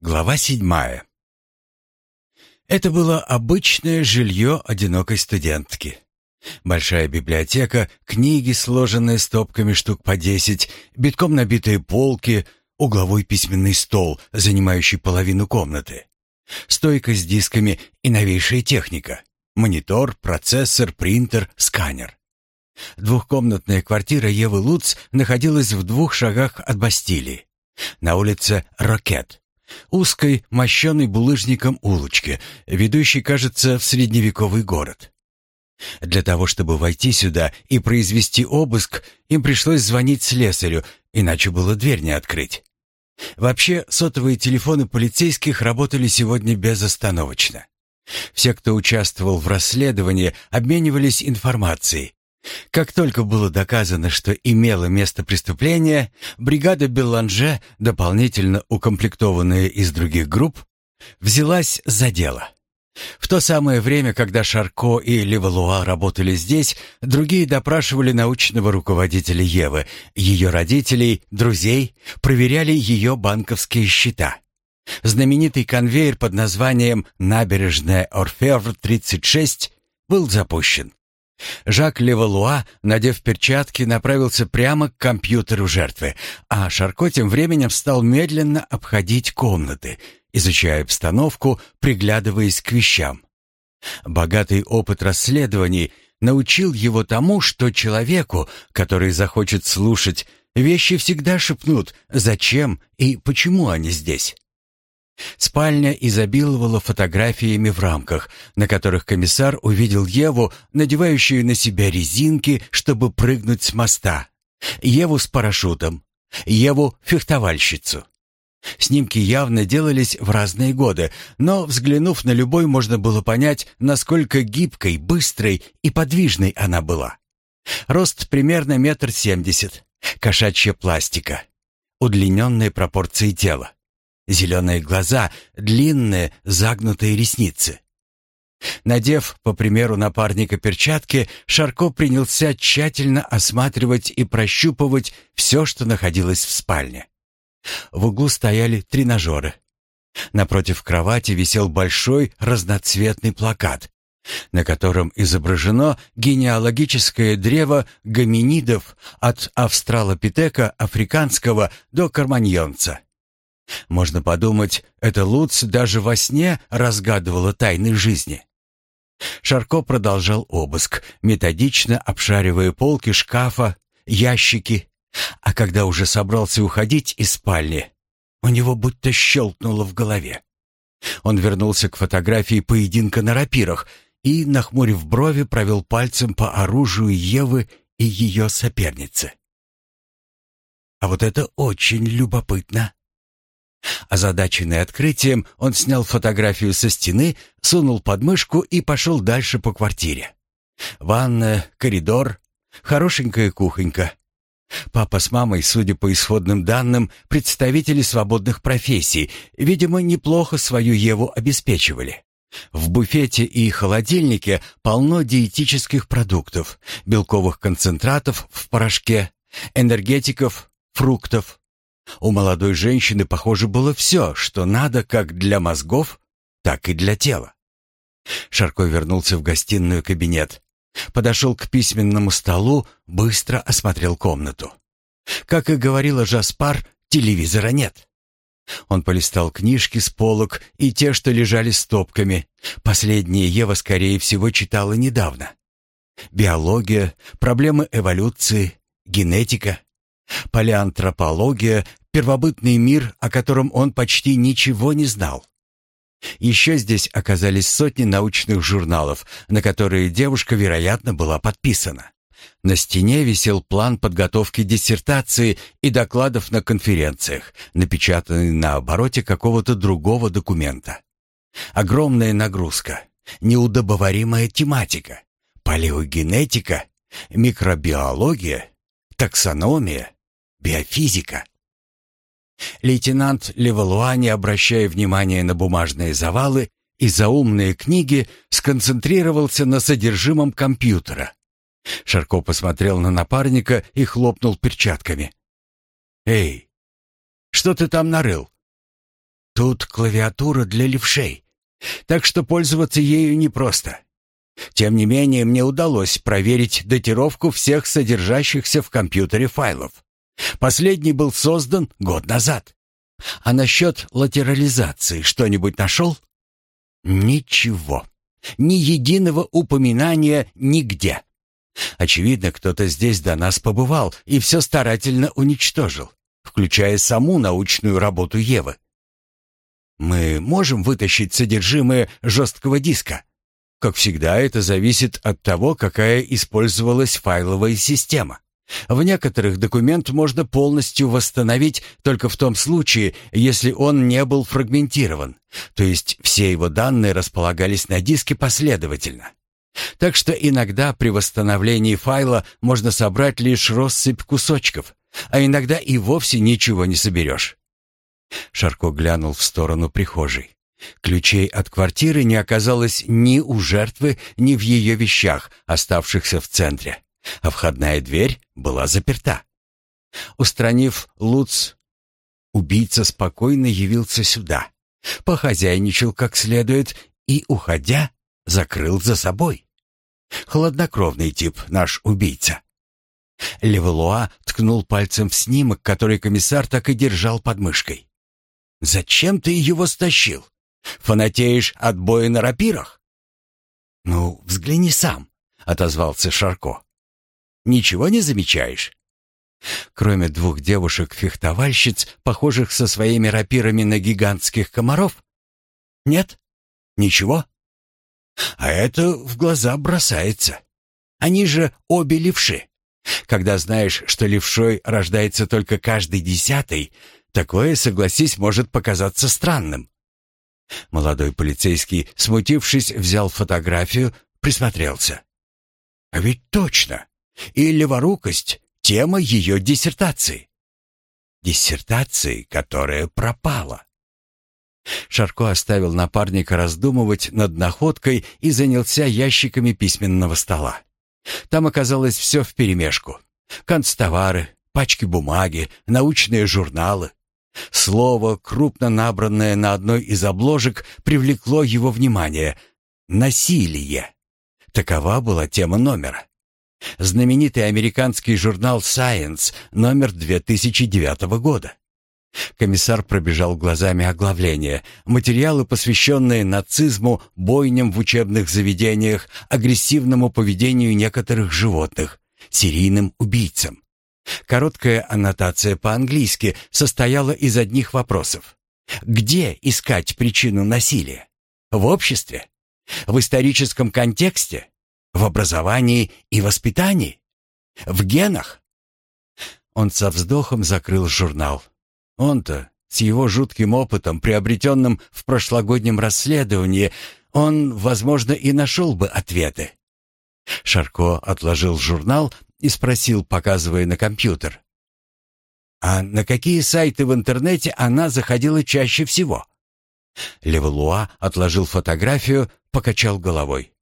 Глава седьмая. Это было обычное жилье одинокой студентки. Большая библиотека, книги, сложенные стопками штук по десять, битком набитые полки, угловой письменный стол, занимающий половину комнаты. Стойка с дисками и новейшая техника. Монитор, процессор, принтер, сканер. Двухкомнатная квартира Евы Луц находилась в двух шагах от Бастилии. На улице Рокет, узкой, мощенной булыжником улочке, ведущей, кажется, в средневековый город. Для того, чтобы войти сюда и произвести обыск, им пришлось звонить слесарю, иначе было дверь не открыть. Вообще, сотовые телефоны полицейских работали сегодня безостановочно. Все, кто участвовал в расследовании, обменивались информацией, как только было доказано, что имело место преступление, бригада Белланже, дополнительно укомплектованная из других групп, взялась за дело. В то самое время, когда Шарко и Левалуа работали здесь, другие допрашивали научного руководителя Евы, ее родителей, друзей, проверяли ее банковские счета. Знаменитый конвейер под названием «Набережная Орфевр-36» был запущен. Жак Левалуа, надев перчатки, направился прямо к компьютеру жертвы, а Шарко тем временем стал медленно обходить комнаты, изучая обстановку, приглядываясь к вещам. Богатый опыт расследований научил его тому, что человеку, который захочет слушать, вещи всегда шепнут, зачем и почему они здесь. Спальня изобиловала фотографиями в рамках, на которых комиссар увидел Еву, надевающую на себя резинки, чтобы прыгнуть с моста. Еву с парашютом. Еву фехтовальщицу. Снимки явно делались в разные годы, но, взглянув на любой, можно было понять, насколько гибкой, быстрой и подвижной она была. Рост примерно метр семьдесят, кошачья пластика, удлиненные пропорции тела. Зеленые глаза, длинные загнутые ресницы. Надев, по примеру напарника, перчатки, Шарко принялся тщательно осматривать и прощупывать все, что находилось в спальне. В углу стояли тренажеры. Напротив кровати висел большой разноцветный плакат, на котором изображено генеалогическое древо гоминидов от австралопитека африканского до карманьонца. Можно подумать, это Луц даже во сне разгадывала тайны жизни. Шарко продолжал обыск, методично обшаривая полки шкафа, ящики, а когда уже собрался уходить из спальни, у него будто щелкнуло в голове. Он вернулся к фотографии поединка на рапирах и, нахмурив брови, провел пальцем по оружию Евы и ее соперницы. А вот это очень любопытно. Озадаченный открытием, он снял фотографию со стены, сунул под мышку и пошел дальше по квартире. Ванная, коридор, хорошенькая кухонька. Папа с мамой, судя по исходным данным, представители свободных профессий, видимо, неплохо свою Еву обеспечивали. В буфете и холодильнике полно диетических продуктов, белковых концентратов в порошке, энергетиков, фруктов, у молодой женщины, похоже, было все, что надо как для мозгов, так и для тела. Шарко вернулся в гостиную кабинет. Подошел к письменному столу, быстро осмотрел комнату. Как и говорила Жаспар, телевизора нет. Он полистал книжки с полок и те, что лежали стопками. Последние Ева, скорее всего, читала недавно. Биология, проблемы эволюции, генетика, палеантропология, первобытный мир, о котором он почти ничего не знал. Еще здесь оказались сотни научных журналов, на которые девушка, вероятно, была подписана. На стене висел план подготовки диссертации и докладов на конференциях, напечатанный на обороте какого-то другого документа. Огромная нагрузка, неудобоваримая тематика, палеогенетика, микробиология, таксономия, биофизика. Лейтенант Левалуа, не обращая внимания на бумажные завалы и заумные книги, сконцентрировался на содержимом компьютера. Шарко посмотрел на напарника и хлопнул перчатками. «Эй, что ты там нарыл?» Тут клавиатура для левшей, так что пользоваться ею непросто. Тем не менее, мне удалось проверить датировку всех содержащихся в компьютере файлов. Последний был создан год назад. А насчет латерализации что-нибудь нашел? Ничего. Ни единого упоминания нигде. Очевидно, кто-то здесь до нас побывал и все старательно уничтожил, включая саму научную работу Евы. Мы можем вытащить содержимое жесткого диска. Как всегда, это зависит от того, какая использовалась файловая система. В некоторых документ можно полностью восстановить только в том случае, если он не был фрагментирован, то есть все его данные располагались на диске последовательно. Так что иногда при восстановлении файла можно собрать лишь россыпь кусочков, а иногда и вовсе ничего не соберешь. Шарко глянул в сторону прихожей. Ключей от квартиры не оказалось ни у жертвы, ни в ее вещах, оставшихся в центре, а входная дверь была заперта. Устранив Луц, убийца спокойно явился сюда, похозяйничал как следует и, уходя, закрыл за собой. Хладнокровный тип наш убийца. Левелуа ткнул пальцем в снимок, который комиссар так и держал под мышкой. «Зачем ты его стащил? Фанатеешь от боя на рапирах?» «Ну, взгляни сам», — отозвался Шарко. «Ничего не замечаешь?» Кроме двух девушек-фехтовальщиц, похожих со своими рапирами на гигантских комаров? Нет? Ничего? А это в глаза бросается. Они же обе левши. Когда знаешь, что левшой рождается только каждый десятый, такое, согласись, может показаться странным. Молодой полицейский, смутившись, взял фотографию, присмотрелся. А ведь точно. И леворукость — тема ее диссертации. Диссертации, которая пропала. Шарко оставил напарника раздумывать над находкой и занялся ящиками письменного стола. Там оказалось все вперемешку. Канцтовары, пачки бумаги, научные журналы. Слово, крупно набранное на одной из обложек, привлекло его внимание. «Насилие». Такова была тема номера. Знаменитый американский журнал Science, номер 2009 года. Комиссар пробежал глазами оглавление. Материалы, посвященные нацизму, бойням в учебных заведениях, агрессивному поведению некоторых животных, серийным убийцам. Короткая аннотация по-английски состояла из одних вопросов. Где искать причину насилия? В обществе? В историческом контексте? В образовании и воспитании? В генах? Он со вздохом закрыл журнал. Он-то, с его жутким опытом, приобретенным в прошлогоднем расследовании, он, возможно, и нашел бы ответы. Шарко отложил журнал и спросил, показывая на компьютер. «А на какие сайты в интернете она заходила чаще всего?» Левалуа отложил фотографию, покачал головой.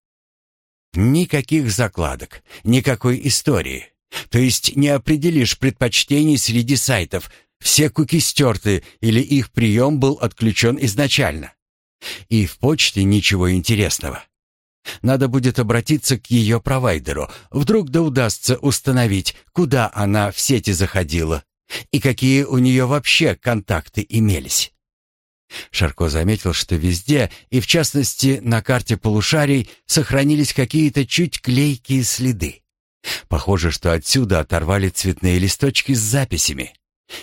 «Никаких закладок, никакой истории. То есть не определишь предпочтений среди сайтов, все куки стерты или их прием был отключен изначально. И в почте ничего интересного. Надо будет обратиться к ее провайдеру. Вдруг да удастся установить, куда она в сети заходила и какие у нее вообще контакты имелись. Шарко заметил, что везде, и в частности на карте полушарий, сохранились какие-то чуть клейкие следы. Похоже, что отсюда оторвали цветные листочки с записями.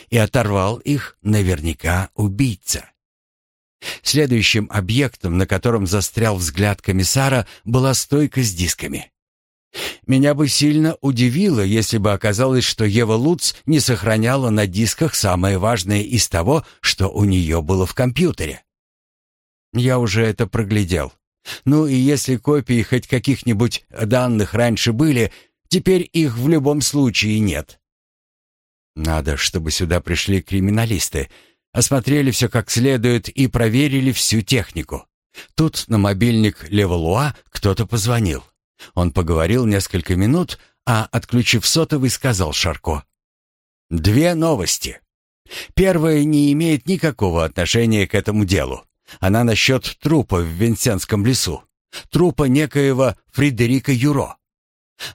И оторвал их наверняка убийца. Следующим объектом, на котором застрял взгляд комиссара, была стойка с дисками. Меня бы сильно удивило, если бы оказалось, что Ева Луц не сохраняла на дисках самое важное из того, что у нее было в компьютере. Я уже это проглядел. Ну и если копии хоть каких-нибудь данных раньше были, теперь их в любом случае нет. Надо, чтобы сюда пришли криминалисты, осмотрели все как следует и проверили всю технику. Тут на мобильник Левалуа кто-то позвонил. Он поговорил несколько минут, а, отключив сотовый, сказал Шарко. «Две новости. Первая не имеет никакого отношения к этому делу. Она насчет трупа в Винсентском лесу. Трупа некоего Фредерика Юро.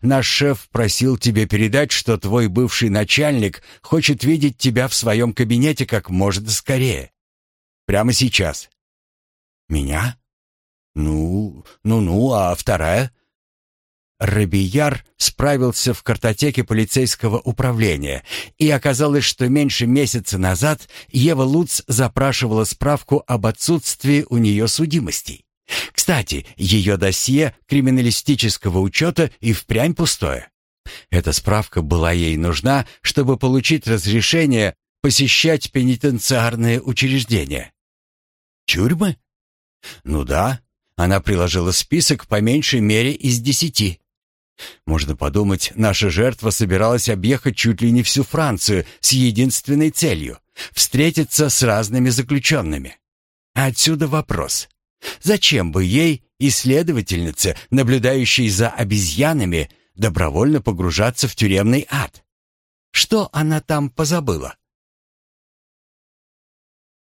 Наш шеф просил тебе передать, что твой бывший начальник хочет видеть тебя в своем кабинете как можно скорее. Прямо сейчас. Меня? Ну, ну-ну, а вторая? Рабияр справился в картотеке полицейского управления, и оказалось, что меньше месяца назад Ева Луц запрашивала справку об отсутствии у нее судимостей. Кстати, ее досье криминалистического учета и впрямь пустое. Эта справка была ей нужна, чтобы получить разрешение посещать пенитенциарные учреждения. Тюрьмы? Ну да, она приложила список по меньшей мере из десяти. Можно подумать, наша жертва собиралась объехать чуть ли не всю Францию с единственной целью — встретиться с разными заключенными. Отсюда вопрос. Зачем бы ей, исследовательнице, наблюдающей за обезьянами, добровольно погружаться в тюремный ад? Что она там позабыла?